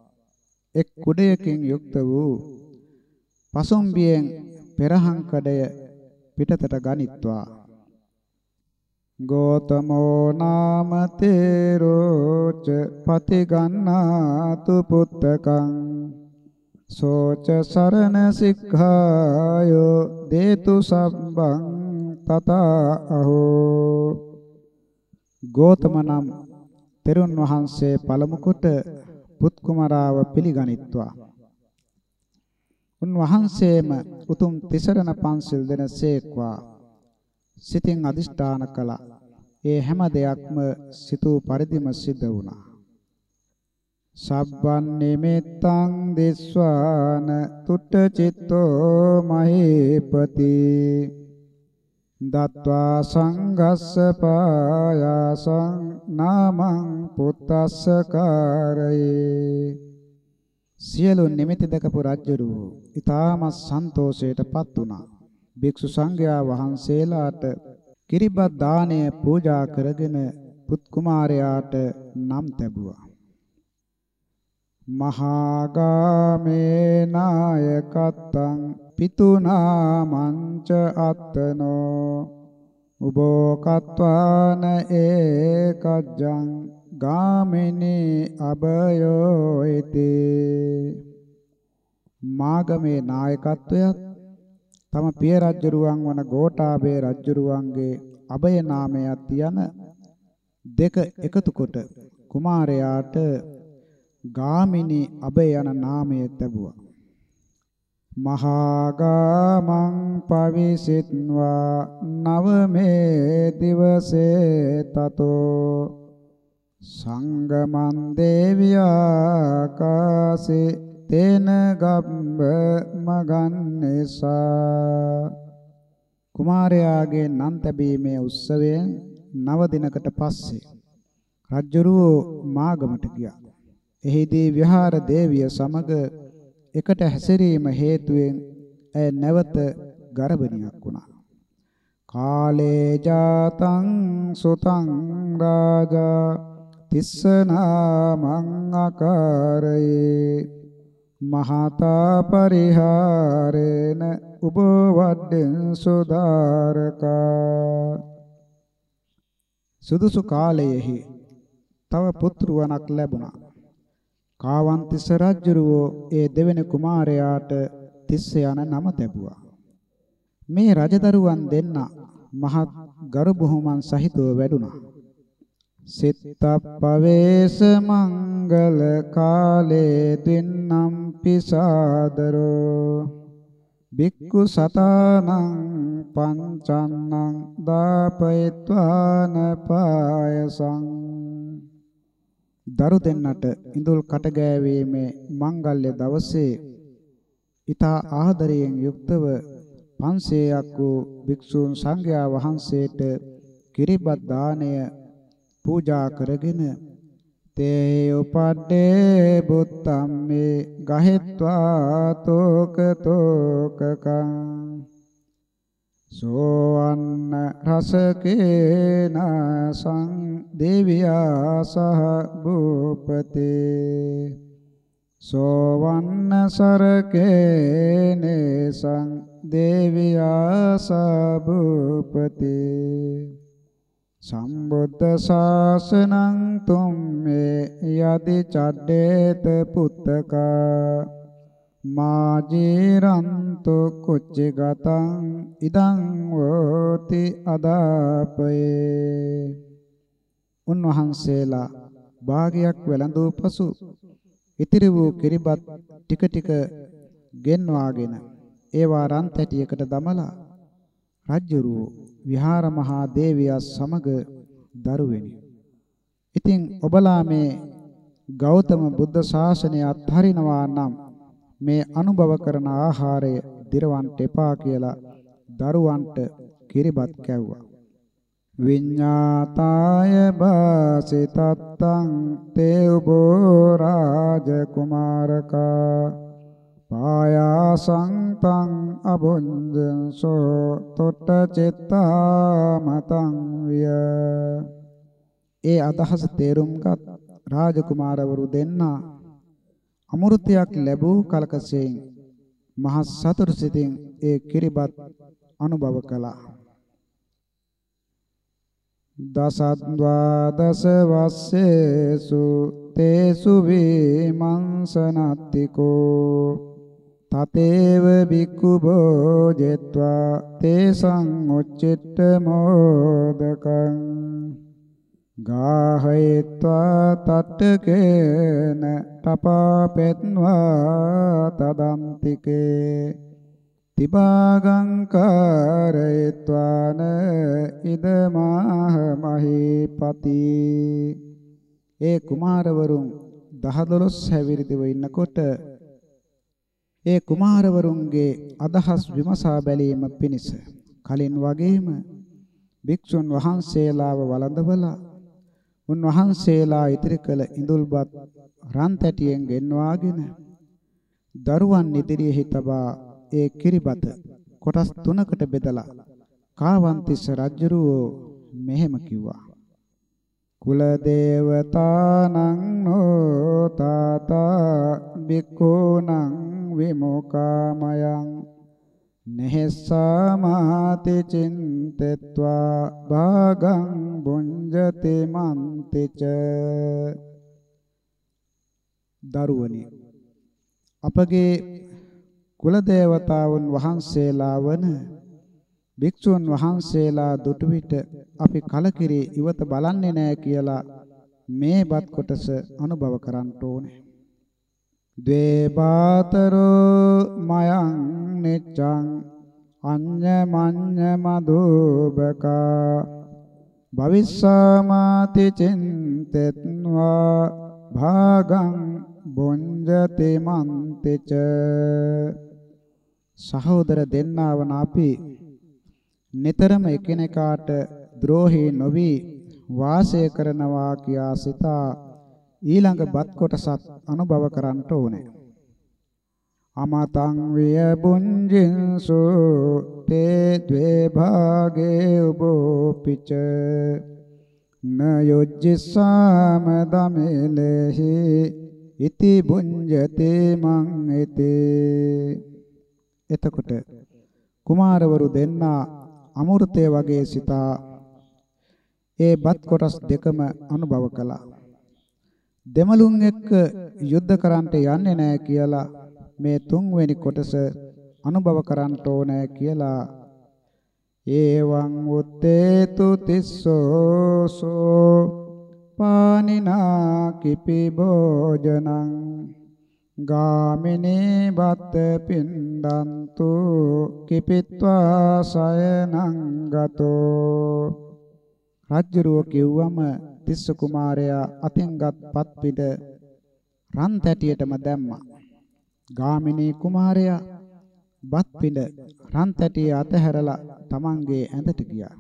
එක් කුඩයකින් යුක්ත වූ පසොම්බියෙන් පෙරහංකඩය පිටතට ගනිත්වා. ගෝතමෝ නාම තේරෝච පතිගන්නාතු පුත්තකං. සෝච සරණ සික්ඛායෝ දේතු සබ්බං තතා අහෝ. ගෝතම නම් තෙරුන් වහන්සේ පළමු කොට පුත් කුමරාව පිළිගනිත්වා. උන්වහන්සේම උතුම් තිසරණ පන්සිල් දෙනසේක්වා සිතින් අදිෂ්ඨාන කළා. ඒ හැම දෙයක්ම සිතූ පරිදිම සිද්ධ වුණා. සබ්බන් නිමිත්තං දිස්වාන තුට්ඨ චිත්තෝ මහේපති දත්වා සංඝස්ස පායාසං නාමං පුත්තස්ස කාරයේ සියලු නිමිති දැකපු රජුරු ඊටාම සන්තෝෂයටපත් වුණා. භික්ෂු සංඝයා වහන්සේලාට කිරිබත් දාණය පූජා කරගෙන පුත් කුමාරයාට නම් තැබුවා. මහාගාමේ නායකත්තං පිතුනා මංච අත්තනෝ උබෝ කත්වාන ඒකජ්ජං ගාමිනී අබයෝ ඉති. මාගමේ නායකත්වයත් තම පිය රජුරුවන් වන ගෝඨාභය රජුරුවන්ගේ අබය නාමයත් යන දෙක එකතු කොට කුමාරයාට ගාමිනී අබය යන නාමය ලැබුවා මහාගාමං පවිසිට්වා නවමේ දිවසේ තතෝ සංගමන් දේවියාකාසේ තේන ගබ්බ මගන්නේසා කුමාරයාගේ නම් තැබීමේ උත්සවයෙන් නව දිනකට පස්සේ රජ්ජුරුවෝ මාගමට ගියා. එහිදී විහාර දේවිය සමග එකට හැසිරීම හේතුවෙන් ඇය නැවත ගර්භණියක් වුණා. කාලේ ජාතං සුතං රාජා තිස්සනාමං අකාරයේ මහතා පරිහාරේන උබ වඩෙන් සුදාරකා සුදුසු කාලයෙහි තව පුත්‍රවණක් ලැබුණා. කාවන්තිස්ස රජුරෝ ඒ දෙවෙනි කුමාරයාට තිස්ස යන නම තැබුවා. මේ රජදරුවන් දෙන්න මහත් ගරු බුහුමන් සහිතව වැඩුණා. සිත්තප්පවේස මංගල කාලේ දින්නම් පිසාදරෝ. බික්කු සතානං පංචන්නං දාපයත්වාන පායසං. දරු දෙන්නට ඉඳුල් කට ගෑවීමේ මංගල්‍ය දවසේ ඊතා ආදරයෙන් යුක්තව 500ක් වූ භික්ෂූන් සංඝයා වහන්සේට කිරිබත් දාණය පූජා කරගෙන තේ උපඩේ බුත්තම්මේ ගහෙත්වා තෝක තෝකකං. සෝවන්න රසකේන සං දේවියා සහ භූපතේ. සෝවන්න සරකේනේ සං දේවියා සහ භූපතේ. සම්බුද්ධ ශාසනං තුම්මේ යදි චඩේත පුත්තකා මාජීරන්තු කුච්චගතං ඉදං වෝති අදාපයේ. උන්වහන්සේලා භාගයක් වැළඳූ පසු ඉතිරි වූ කිරිබත් ටික ටික ගෙන්වාගෙන ඒවා රන් තැටියකට දමලා රජ්ජුරුව විහාර මහා දේවියා සමග දරුවෙනි. ඉතින් ඔබලා මේ ගෞතම බුද්ධ ශාසනය අත්හරිනවා නම් මේ අනුභව කරන ආහාරය දිරවන්න එපා කියලා දරුවන්ට කිරිබත් කැව්වා. විඤ්ඤාතාය බාසිතත්තං තේ උබෝ රාජ කුමාරකා පායාසං තං අබුඤ්ජංසෝ තොට චිත්තා මතං විය ඒ අදහස තේරුම්ගත් රාජකුමාරවරු දෙන්නා අමෘතයක් ලැබූ කලකසෙයින් මහ සතුරු සිතින් ඒ කිරිබත් අනුභව කළා. දසද්වාදස වස්සේසු තේසු විමංසනත්තිකෝ තතේව බික්ඛු භෝජෙත්වා තේසං උච්චිට මොදකං ගාහයත්වා තට්ඨකේන තපාපෙත්වා තදන්තිකේ තිබාගං කාරයත්වාන ඉදමාහ මහීපති ඒ කුමාරවරුන් 10 12 හැවිරිදිව ඉන්නකොට ඒ කුමාරවරුන්ගේ අදහස් විමසා බැලීම පිණිස කලින් වගේම භික්ෂුන් වහන්සේලාව වළඳවලා උන්වහන්සේලා ඉදිරි කළ ඉඳුල්පත් රන් තැටියෙන් ගෙන්වාගෙන දරුවන් ඉදිරියේ තබා ඒ කිරිබත කොටස් තුනකට බෙදලා කාවන්තිස්ස රජුරෝ මෙහෙම කිව්වා. කුල දේවතානං නෝ තාතා බික්ඛූනං විමුකාමයං නෙහෙස්සාමාති චින්තත්වා භාගං බුඤ්ජති මන්තිච දරුවනි අපගේ කුල දේවතාවුන් වහන්සේලා වන භික්ෂුන් වහන්සේලා දුටු විට අපි කලකිරී ඉවත බලන්නේ නැහැ කියලා මේ බත් කොටස අනුභව කරන්න ඕනේ. ද්වේ බාතරෝ මයං නිච්ඡං අඤ්ඤමඤ්ඤ මදෝබකා භවිස්සාමාති චින්තෙත්වා භාගං බොංජති මන්තිච සහෝදර දෙන්නාවන අපි නිතරම එකිනෙකාට ද්‍රෝහී නොවි වාසය කරනවා කියා සිතා ඊළඟ බත් කොටසත් අනුභව කරන්න ඕනේ. අමතං විය බුඤ්ජින්සු තේ ද්වේ භාගේ උබෝ පිච න යොජ්ජසාම දමෙලෙහි ඉති බුඤ්ජති මං එතේ එතකොට කුමාරවරු දෙන්නා අමෘතය වගේ සිතා ඒ බත් කොටස් දෙකම අනුභව කළා. දෙමළුන් එක්ක යුද්ධ කරන්නට යන්නේ නැහැ කියලා මේ තුන්වෙනි කොටස අනුභව කරන්න ඕනේ කියලා ඒවං උත්තේතු තිස්සෝසෝ පානිනා කිපි භෝජනං ගාමිනී බත් පින්ඩන්තු කිපිත්වා සයනං ගතෝ. රජ්ජුරුව කිව්වම තිස්ස කුමාරයා අතින්ගත් පත් පිට රන් තැටියටම දැම්මා. ගාමිනී කුමාරයා බත් පිඬ රන් තැටිය අතහැරලා තමන්ගේ ඇඳට ගියා.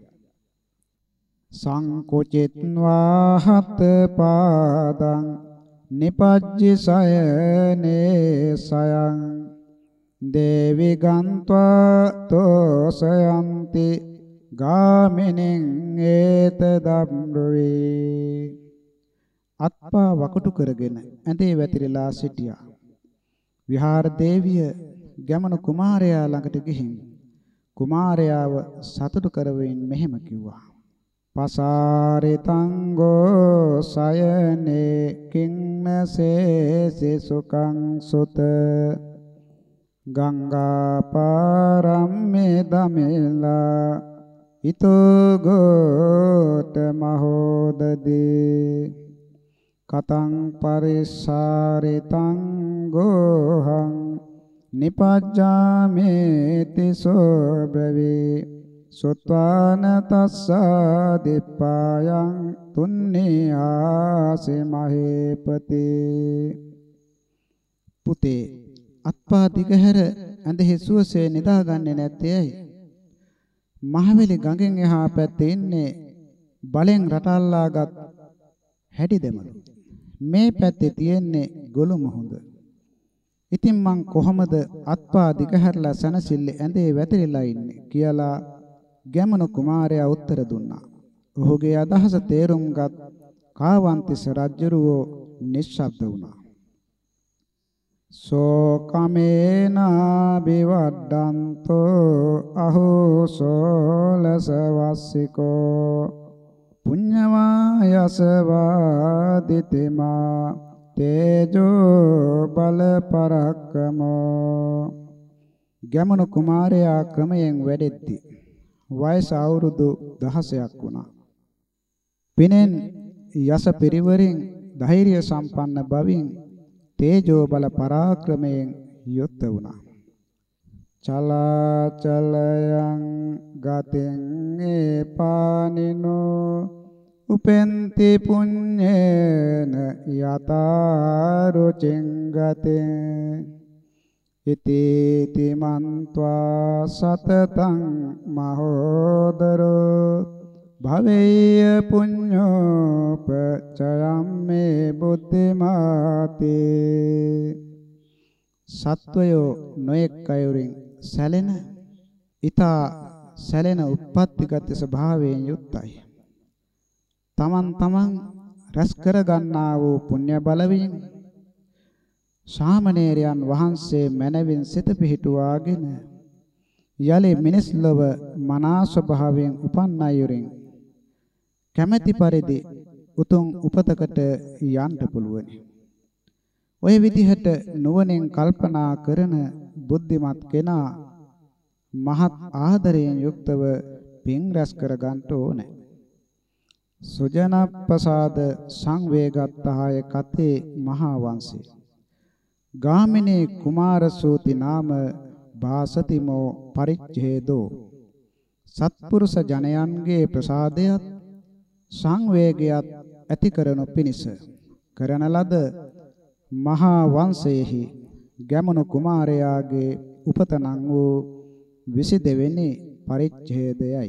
සංකොචිත්වා හත පාදං නිපජ්ජි සයනේ සයං දේවි ගන්්වා තෝසයන්ති ගාමිනින් ඒත දම්රුවේ. අත්පා වකුටු කරගෙන ඇඳේ වැතිරලා සිටියා. විහාර දේවිය ගැමණු කුමාරයා ළඟට ගිහින් කුමාරයාව සතුටු කරවමින් මෙහෙම කිව්වා. පසාරිතංගෝ සයනේ කින්නසේ සුඛං සුත ගංගා පාරම්මේ දමෙලා ඊතෝ ගෝත මහෝදදී කතං පරිසාරිතං ගෝහං නිපජ්ජාමේති සෝ බ්‍රවේ සොත්වාන තස්සා දෙප්පායන් තුන්නේ ආසේ මහේපති. පුතේ අත්පා දිගහැර ඇඳෙහි සුවසේ නිදාගන්නේ නැත්තේ ඇයි? මහවැලි ගඟෙන් එහා පැත්තේ ඉන්නේ බලෙන් රටල්ලාගත් හැටි දෙමළු මේ පැත්තේ තියෙන්නේ ගොළු මුහුද. ඉතින් මං කොහමද අත්පා දිගහැරලා සනසිල්ලේ ඇඳේ වැතිරිලා ඉන්නේ කියලා ගැමණු කුමාරයා උත්තර දුන්නා. ඔහුගේ අදහස තේරුම්ගත් කාවන්තිස රජුරෝ නිශ්ශබ්ද වුණා. සෝ කමේනා බිවඩ්ඩන්තෝ අහෝ සෝලස වස්සිකෝ පුඤ්ඤවායස වාදිතමා තේජෝ බල පරක්කමෝ ගැමණු කුමාරයා ක්‍රමයෙන් වැඩෙද්දී වයස අවුරුදු 16ක් වුණා. පිනෙන් යස පිරිවරින් ධෛර්ය සම්පන්න බවින් තේජෝ බල පරාක්‍රමයෙන් යුක්ත වුණා. චලාචලයන් ගතෙන් ඒපානිනෝ උපෙන්ති පුඤ්ඤේන යතාරුචෙන් ගතේ ඉතිති මන්त्वा සතතං මහෝදරෝ භවෙය්‍ය පුඤ්ඤෝපචයම් මේ බුද්ධිමාතේ සත්වයෝ නොඑක් අයුරින් සැලෙන ඊතා සැලෙන උත්පත්තිගත ස්වභාවයෙන් යුක්තයි. තමන් තමන් රැස් කර ගන්නා වූ පුණ්‍ය බලයෙන් ශාමණේරයන් වහන්සේ මනවින් සිත පිහිටුවාගෙන යලි මිනිස් ලොව මනා ස්වභාවයෙන් උපන් අයුරින් කැමැති පරිදි උතුම් උපතකට යන්න පුළුවනි. ඔය විදිහට නුවණෙන් කල්පනා කරන බුද්ධිමත් කෙනා මහත් ආදරයෙන් යුක්තව පින් රැස් කර ගන්න ඕනේ. සුජනප්පසාද සංවේගත්තහය කතේ මහා වංශේ ගාමිනේ කුමාරසූති නාම වාසතිමෝ පරිච්ඡේදෝ. සත්පුරුෂ ජනයන්ගේ ප්‍රසාදයත් සංවේගයත් ඇති කරනු පිණිස කරන ලද මහා වංශයේහි ගැමුණු කුමාරයාගේ උපතනං වූ 22 වෙනි පරිච්ඡේදයයි.